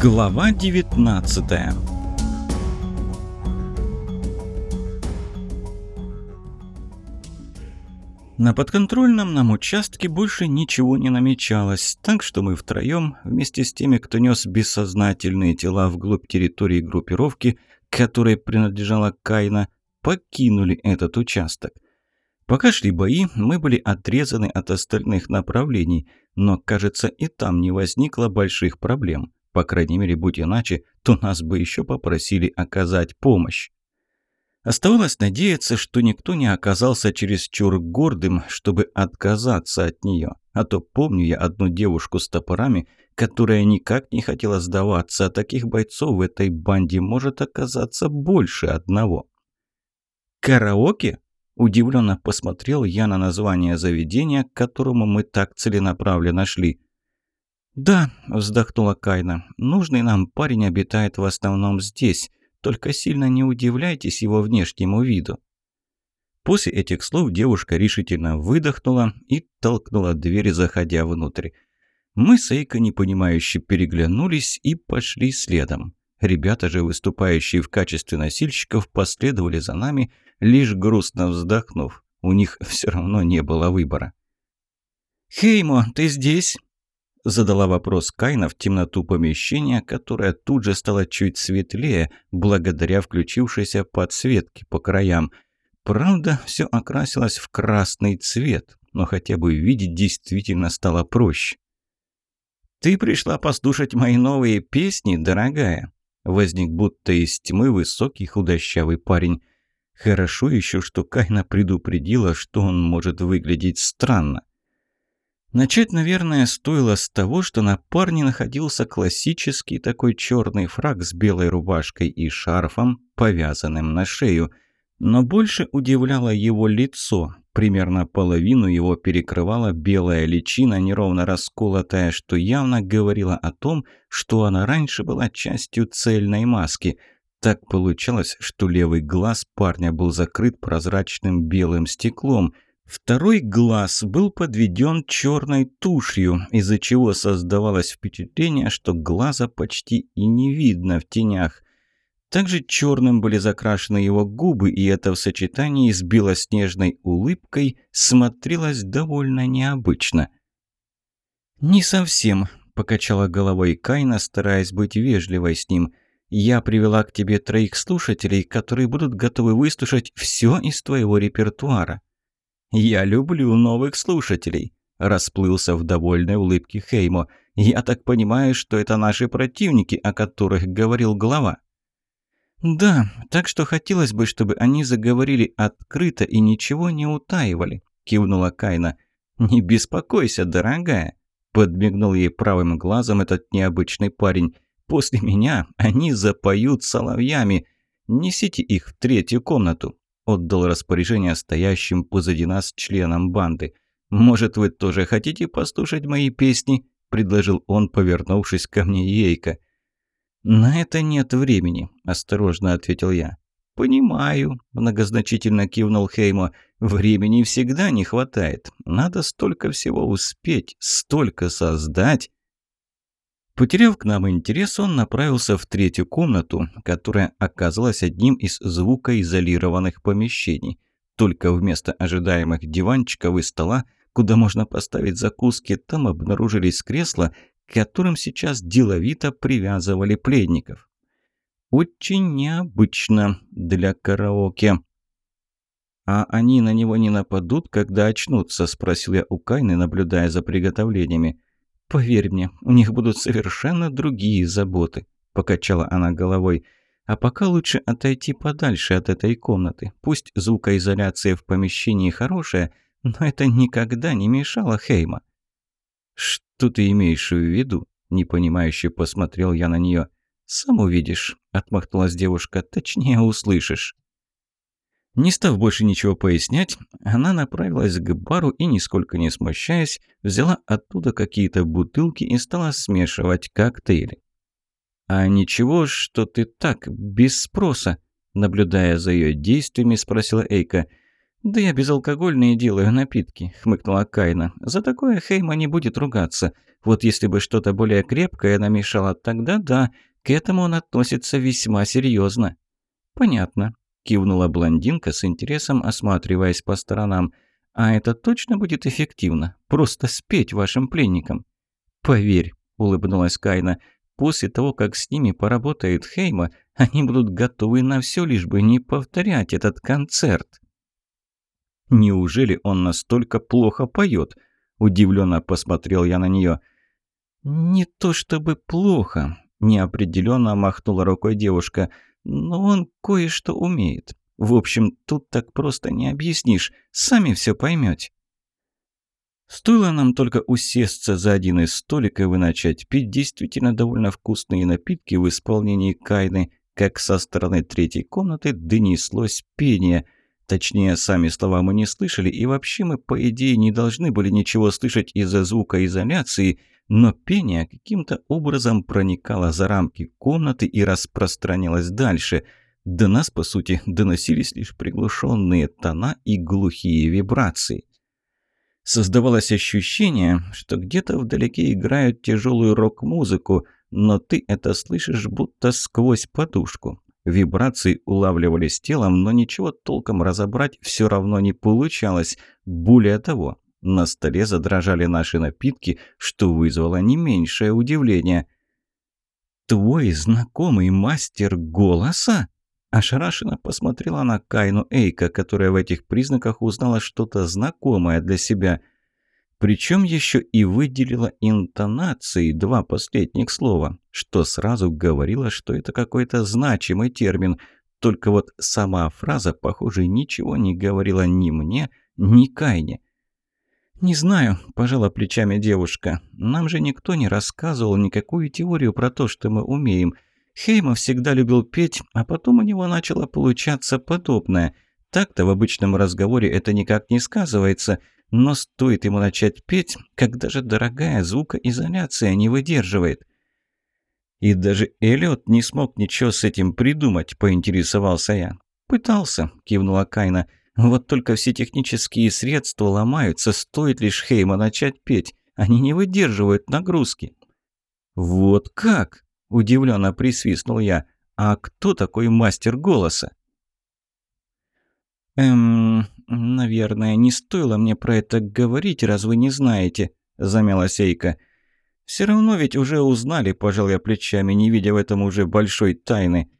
Глава 19 На подконтрольном нам участке больше ничего не намечалось, так что мы втроем, вместе с теми, кто нес бессознательные тела вглубь территории группировки, которой принадлежала Кайна, покинули этот участок. Пока шли бои, мы были отрезаны от остальных направлений, но, кажется, и там не возникло больших проблем. По крайней мере, будь иначе, то нас бы еще попросили оказать помощь. Оставалось надеяться, что никто не оказался чересчур гордым, чтобы отказаться от нее. А то помню я одну девушку с топорами, которая никак не хотела сдаваться, а таких бойцов в этой банде может оказаться больше одного. «Караоке?» – удивленно посмотрел я на название заведения, к которому мы так целенаправленно шли. «Да», – вздохнула Кайна, – «нужный нам парень обитает в основном здесь». Только сильно не удивляйтесь его внешнему виду». После этих слов девушка решительно выдохнула и толкнула дверь, заходя внутрь. Мы с Эйко непонимающе переглянулись и пошли следом. Ребята же, выступающие в качестве носильщиков, последовали за нами, лишь грустно вздохнув. У них все равно не было выбора. «Хеймо, ты здесь?» Задала вопрос Кайна в темноту помещения, которое тут же стало чуть светлее, благодаря включившейся подсветке по краям. Правда, все окрасилось в красный цвет, но хотя бы видеть действительно стало проще. «Ты пришла послушать мои новые песни, дорогая?» Возник будто из тьмы высокий худощавый парень. Хорошо еще, что Кайна предупредила, что он может выглядеть странно. Начать, наверное, стоило с того, что на парне находился классический такой черный фраг с белой рубашкой и шарфом, повязанным на шею. Но больше удивляло его лицо. Примерно половину его перекрывала белая личина, неровно расколотая, что явно говорило о том, что она раньше была частью цельной маски. Так получалось, что левый глаз парня был закрыт прозрачным белым стеклом – Второй глаз был подведен черной тушью, из-за чего создавалось впечатление, что глаза почти и не видно в тенях. Также черным были закрашены его губы, и это в сочетании с белоснежной улыбкой смотрелось довольно необычно. «Не совсем», – покачала головой Кайна, стараясь быть вежливой с ним. «Я привела к тебе троих слушателей, которые будут готовы выслушать все из твоего репертуара». «Я люблю новых слушателей», – расплылся в довольной улыбке Хеймо. «Я так понимаю, что это наши противники, о которых говорил глава». «Да, так что хотелось бы, чтобы они заговорили открыто и ничего не утаивали», – кивнула Кайна. «Не беспокойся, дорогая», – подмигнул ей правым глазом этот необычный парень. «После меня они запоют соловьями. Несите их в третью комнату отдал распоряжение стоящим позади нас членам банды. «Может, вы тоже хотите послушать мои песни?» – предложил он, повернувшись ко мне Ейка. «На это нет времени», – осторожно ответил я. «Понимаю», – многозначительно кивнул Хеймо. «Времени всегда не хватает. Надо столько всего успеть, столько создать». Потеряв к нам интерес, он направился в третью комнату, которая оказалась одним из звукоизолированных помещений. Только вместо ожидаемых диванчиков и стола, куда можно поставить закуски, там обнаружились кресла, к которым сейчас деловито привязывали пленников. Очень необычно для караоке. «А они на него не нападут, когда очнутся?» – спросил я у Кайны, наблюдая за приготовлениями. «Поверь мне, у них будут совершенно другие заботы», – покачала она головой. «А пока лучше отойти подальше от этой комнаты. Пусть звукоизоляция в помещении хорошая, но это никогда не мешало Хейма». «Что ты имеешь в виду?» – непонимающе посмотрел я на нее. «Сам увидишь», – отмахнулась девушка, – «точнее услышишь». Не став больше ничего пояснять, она направилась к бару и, нисколько не смущаясь, взяла оттуда какие-то бутылки и стала смешивать коктейли. «А ничего, что ты так, без спроса?» Наблюдая за ее действиями, спросила Эйка. «Да я безалкогольные делаю напитки», — хмыкнула Кайна. «За такое Хейма не будет ругаться. Вот если бы что-то более крепкое намешало, тогда да, к этому он относится весьма серьезно. «Понятно», — кивнула блондинка с интересом, осматриваясь по сторонам. «А это точно будет эффективно? Просто спеть вашим пленникам?» «Поверь», — улыбнулась Кайна, — «после того, как с ними поработает Хейма, они будут готовы на все, лишь бы не повторять этот концерт». «Неужели он настолько плохо поет?» – удивленно посмотрел я на нее. «Не то чтобы плохо», – неопределенно махнула рукой девушка, «но он кое-что умеет. В общем, тут так просто не объяснишь, сами все поймете». Стоило нам только усесться за один из столиков и начать пить действительно довольно вкусные напитки в исполнении Кайны, как со стороны третьей комнаты донеслось пение – Точнее, сами слова мы не слышали, и вообще мы, по идее, не должны были ничего слышать из-за звукоизоляции, но пение каким-то образом проникало за рамки комнаты и распространялось дальше. До нас, по сути, доносились лишь приглушенные тона и глухие вибрации. Создавалось ощущение, что где-то вдалеке играют тяжелую рок-музыку, но ты это слышишь будто сквозь подушку. Вибрации улавливались телом, но ничего толком разобрать все равно не получалось. Более того, на столе задрожали наши напитки, что вызвало не меньшее удивление. «Твой знакомый мастер голоса?» Ошарашенно посмотрела на Кайну Эйка, которая в этих признаках узнала что-то знакомое для себя – причем еще и выделила интонацией два последних слова, что сразу говорило, что это какой-то значимый термин. Только вот сама фраза, похоже, ничего не говорила ни мне, ни Кайне. «Не знаю», – пожала плечами девушка. «Нам же никто не рассказывал никакую теорию про то, что мы умеем. Хейма всегда любил петь, а потом у него начало получаться подобное. Так-то в обычном разговоре это никак не сказывается». Но стоит ему начать петь, когда же дорогая звукоизоляция не выдерживает. И даже Эллиот не смог ничего с этим придумать, поинтересовался я. «Пытался», – кивнула Кайна. «Вот только все технические средства ломаются, стоит лишь Хейма начать петь. Они не выдерживают нагрузки». «Вот как?» – удивленно присвистнул я. «А кто такой мастер голоса?» «Эм, наверное, не стоило мне про это говорить, раз вы не знаете», – замялась Эйка. «Все равно ведь уже узнали, пожал я плечами, не видя в этом уже большой тайны.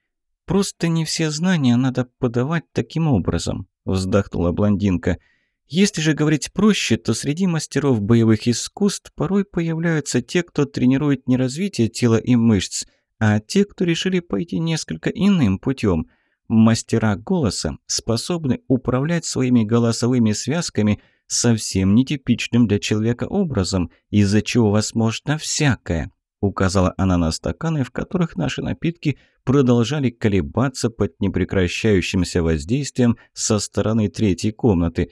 Просто не все знания надо подавать таким образом», – вздохнула блондинка. «Если же говорить проще, то среди мастеров боевых искусств порой появляются те, кто тренирует не развитие тела и мышц, а те, кто решили пойти несколько иным путем – Мастера голоса способны управлять своими голосовыми связками совсем нетипичным для человека образом, из-за чего возможно всякое. Указала она на стаканы, в которых наши напитки продолжали колебаться под непрекращающимся воздействием со стороны третьей комнаты.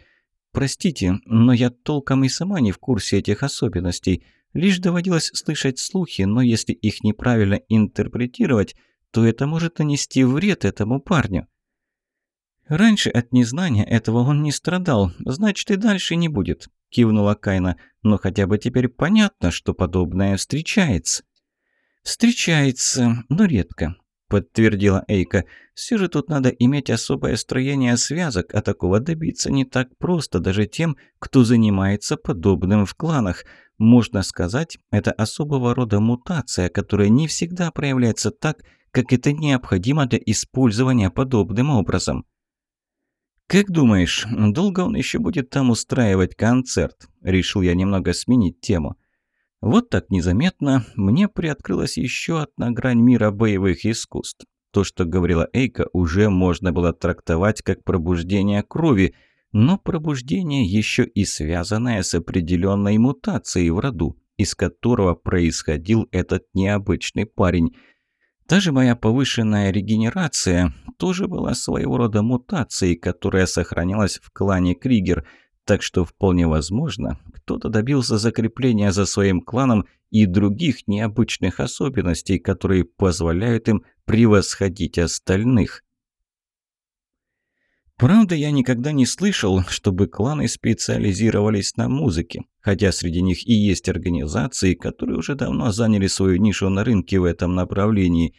«Простите, но я толком и сама не в курсе этих особенностей. Лишь доводилось слышать слухи, но если их неправильно интерпретировать, то это может нанести вред этому парню. «Раньше от незнания этого он не страдал, значит и дальше не будет», – кивнула Кайна. «Но хотя бы теперь понятно, что подобное встречается». «Встречается, но редко», – подтвердила Эйка. «Все же тут надо иметь особое строение связок, а такого добиться не так просто даже тем, кто занимается подобным в кланах. Можно сказать, это особого рода мутация, которая не всегда проявляется так, как это необходимо для использования подобным образом. «Как думаешь, долго он еще будет там устраивать концерт?» Решил я немного сменить тему. Вот так незаметно мне приоткрылась еще одна грань мира боевых искусств. То, что говорила Эйка, уже можно было трактовать как пробуждение крови, но пробуждение еще и связанное с определенной мутацией в роду, из которого происходил этот необычный парень – даже моя повышенная регенерация тоже была своего рода мутацией, которая сохранялась в клане Кригер, так что вполне возможно, кто-то добился закрепления за своим кланом и других необычных особенностей, которые позволяют им превосходить остальных. Правда, я никогда не слышал, чтобы кланы специализировались на музыке, хотя среди них и есть организации, которые уже давно заняли свою нишу на рынке в этом направлении.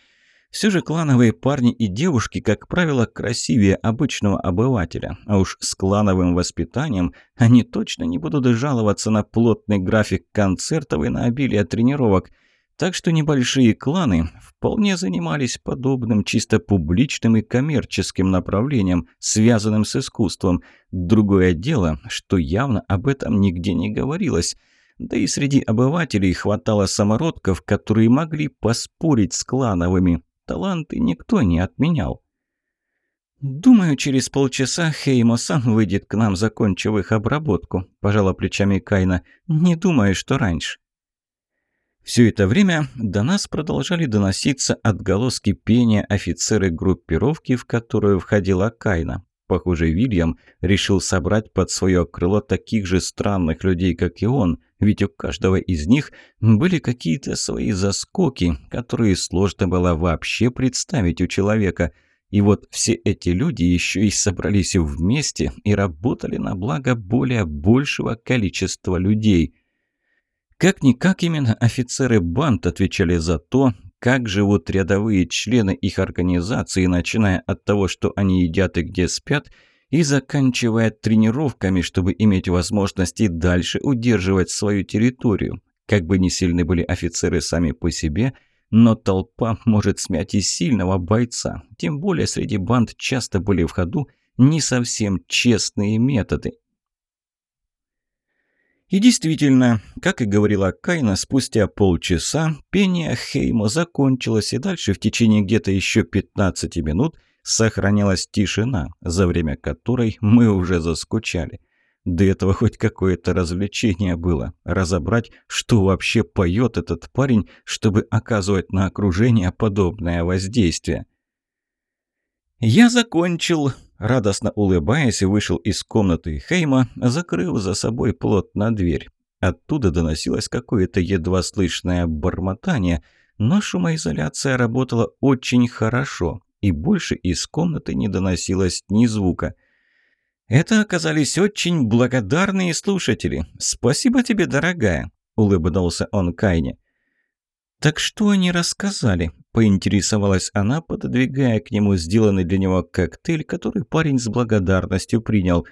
Все же клановые парни и девушки, как правило, красивее обычного обывателя, а уж с клановым воспитанием они точно не будут жаловаться на плотный график концертов и на обилие тренировок – так что небольшие кланы вполне занимались подобным чисто публичным и коммерческим направлением, связанным с искусством. Другое дело, что явно об этом нигде не говорилось. Да и среди обывателей хватало самородков, которые могли поспорить с клановыми. Таланты никто не отменял. «Думаю, через полчаса Хеймо сам выйдет к нам, закончив их обработку», – пожала плечами Кайна. «Не думаю, что раньше». Все это время до нас продолжали доноситься отголоски пения офицеры группировки, в которую входила Кайна. Похоже, Вильям решил собрать под свое крыло таких же странных людей, как и он, ведь у каждого из них были какие-то свои заскоки, которые сложно было вообще представить у человека. И вот все эти люди еще и собрались вместе и работали на благо более большего количества людей – как-никак именно офицеры банд отвечали за то, как живут рядовые члены их организации, начиная от того, что они едят и где спят, и заканчивая тренировками, чтобы иметь возможность и дальше удерживать свою территорию. Как бы ни сильны были офицеры сами по себе, но толпа может смять и сильного бойца. Тем более среди банд часто были в ходу не совсем честные методы. И действительно, как и говорила Кайна, спустя полчаса пение Хеймо закончилось, и дальше в течение где-то еще 15 минут сохранялась тишина, за время которой мы уже заскучали. До этого хоть какое-то развлечение было. Разобрать, что вообще поет этот парень, чтобы оказывать на окружение подобное воздействие. «Я закончил», радостно улыбаясь, вышел из комнаты Хейма, закрыв за собой плотно дверь. Оттуда доносилось какое-то едва слышное бормотание, но шумоизоляция работала очень хорошо, и больше из комнаты не доносилось ни звука. «Это оказались очень благодарные слушатели. Спасибо тебе, дорогая», — улыбнулся он Кайне. «Так что они рассказали?» – поинтересовалась она, пододвигая к нему сделанный для него коктейль, который парень с благодарностью принял.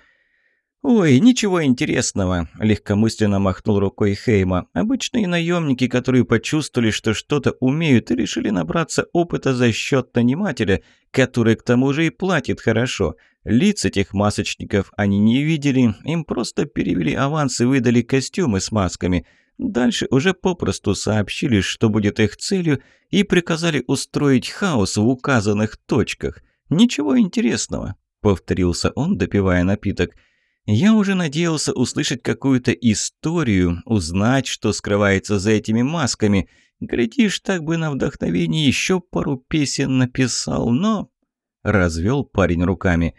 «Ой, ничего интересного», – легкомысленно махнул рукой Хейма. «Обычные наемники, которые почувствовали, что что-то умеют и решили набраться опыта за счет нанимателя, который к тому же и платит хорошо. Лиц этих масочников они не видели, им просто перевели аванс и выдали костюмы с масками». Дальше уже попросту сообщили, что будет их целью, и приказали устроить хаос в указанных точках. «Ничего интересного», — повторился он, допивая напиток. «Я уже надеялся услышать какую-то историю, узнать, что скрывается за этими масками. Глядишь, так бы на вдохновение еще пару песен написал, но...» Развел парень руками.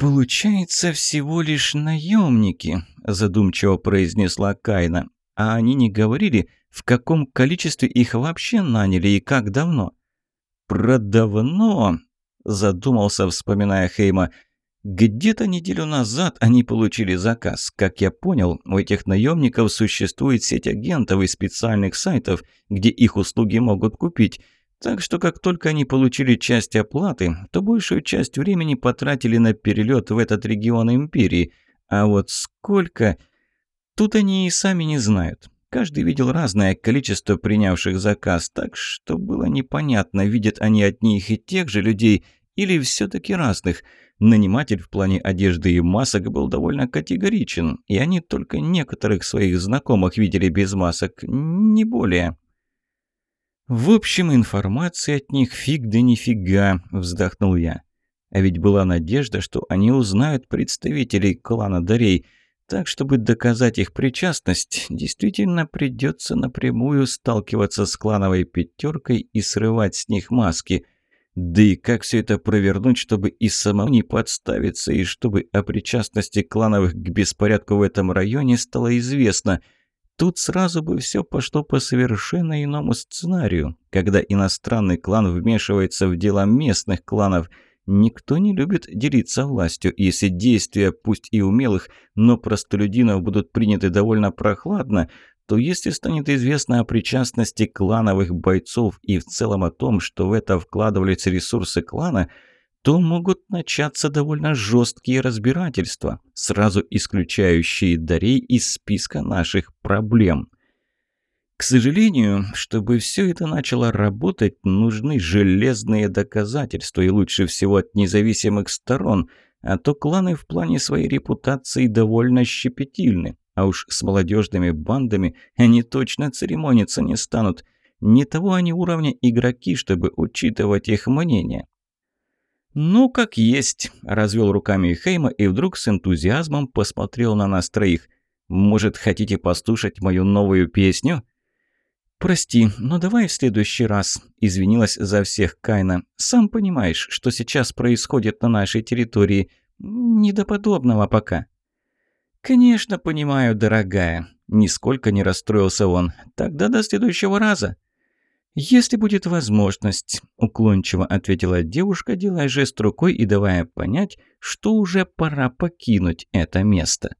«Получается, всего лишь наемники», – задумчиво произнесла Кайна. «А они не говорили, в каком количестве их вообще наняли и как давно?» «Про давно», – задумался, вспоминая Хейма. «Где-то неделю назад они получили заказ. Как я понял, у этих наемников существует сеть агентов и специальных сайтов, где их услуги могут купить». Так что как только они получили часть оплаты, то большую часть времени потратили на перелет в этот регион империи. А вот сколько... Тут они и сами не знают. Каждый видел разное количество принявших заказ, так что было непонятно, видят они одних и тех же людей или все-таки разных. Наниматель в плане одежды и масок был довольно категоричен, и они только некоторых своих знакомых видели без масок, не более. «В общем, информации от них фиг да нифига», – вздохнул я. А ведь была надежда, что они узнают представителей клана Дарей. Так, чтобы доказать их причастность, действительно придется напрямую сталкиваться с клановой пятеркой и срывать с них маски. Да и как все это провернуть, чтобы и самому не подставиться, и чтобы о причастности клановых к беспорядку в этом районе стало известно – Тут сразу бы все пошло по совершенно иному сценарию, когда иностранный клан вмешивается в дела местных кланов. Никто не любит делиться властью, если действия, пусть и умелых, но простолюдинов будут приняты довольно прохладно, то если станет известно о причастности клановых бойцов и в целом о том, что в это вкладывались ресурсы клана, то могут начаться довольно жесткие разбирательства, сразу исключающие Дарей из списка наших проблем. К сожалению, чтобы все это начало работать, нужны железные доказательства, и лучше всего от независимых сторон, а то кланы в плане своей репутации довольно щепетильны, а уж с молодежными бандами они точно церемониться не станут. Не того они уровня игроки, чтобы учитывать их мнение. «Ну, как есть», – развел руками Хейма и вдруг с энтузиазмом посмотрел на нас троих. «Может, хотите послушать мою новую песню?» «Прости, но давай в следующий раз», – извинилась за всех Кайна. «Сам понимаешь, что сейчас происходит на нашей территории. Не до подобного пока». «Конечно понимаю, дорогая», – нисколько не расстроился он. «Тогда до следующего раза». «Если будет возможность», – уклончиво ответила девушка, делая жест рукой и давая понять, что уже пора покинуть это место.